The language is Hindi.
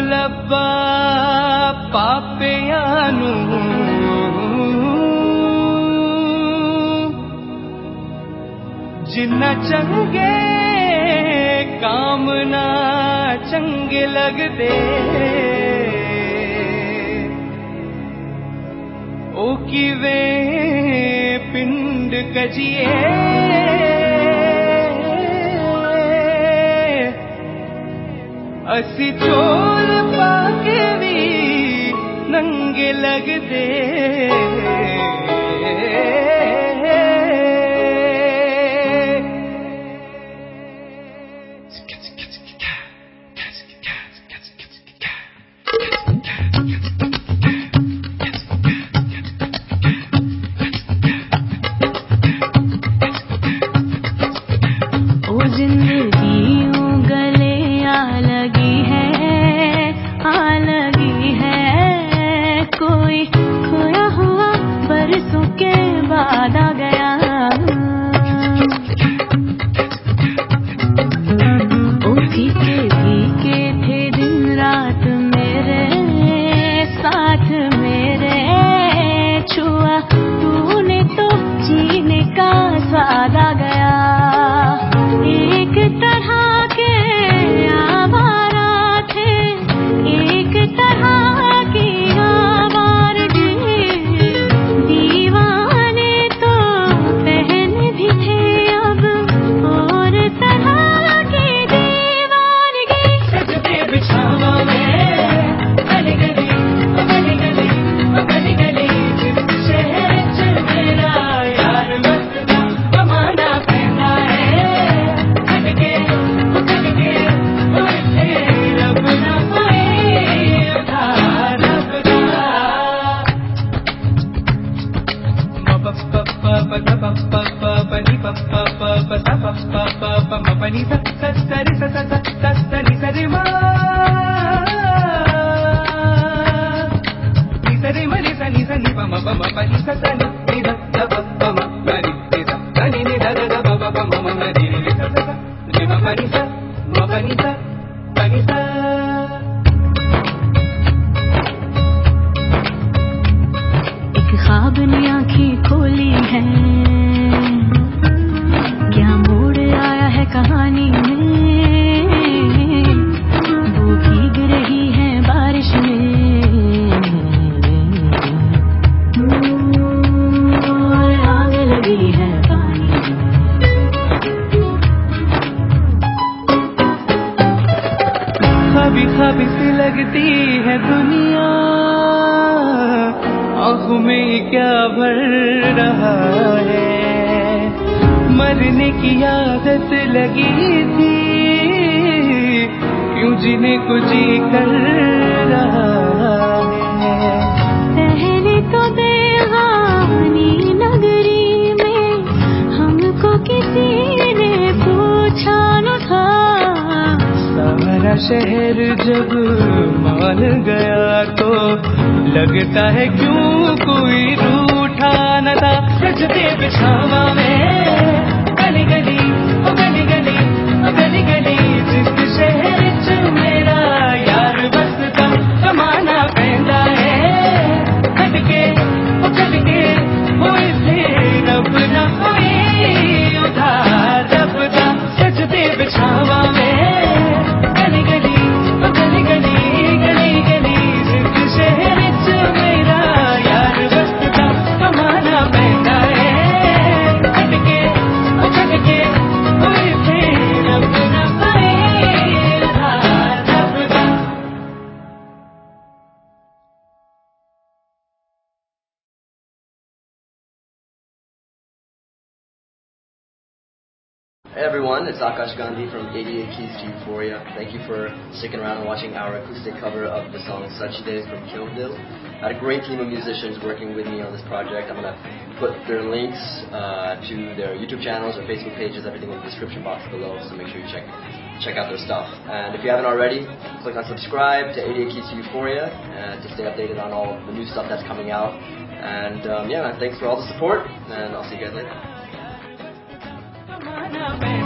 ਲੱਭਾ ਪਾਪਿਆਂ ਨੂੰ। ਜਿੰਨਾ ਚੰਗੇ ਕਾਮ ਨਾ ਚੰਗੇ ਲੱਗਦੇ ਉਹ ਕਿਵੇਂ ਪਿੰਡ ਕਜੀਏ? ਅਸੀਂ ਚੋਲ ਪਾ ਕੇ ਵੀ ਨੰਗੇ ਲੱਗਦੇ పప్ప పని పప్ప పప్ప తప్ప పప్ప మపని సరి సరి సరి మా సరి మరి సని సని పమ పమ పని సని దప్ప खाबी कभी सी लगती है दुनिया। आँखों में क्या भर रहा है? मरने की आदत लगी थी, क्यों जीने को जी कर रहा शहर जब मान गया तो लगता है क्यों कोई रूठा न था? सजते बिछावा में Hey everyone, it's Akash Gandhi from 88 Keys to Euphoria. Thank you for sticking around and watching our acoustic cover of the song Such Days from Kill Bill. I had a great team of musicians working with me on this project. I'm going to put their links uh, to their YouTube channels or Facebook pages, everything in the description box below, so make sure you check check out their stuff. And if you haven't already, click on subscribe to 88 Keys to Euphoria uh, to stay updated on all the new stuff that's coming out. And um, yeah, thanks for all the support, and I'll see you guys later. Panama.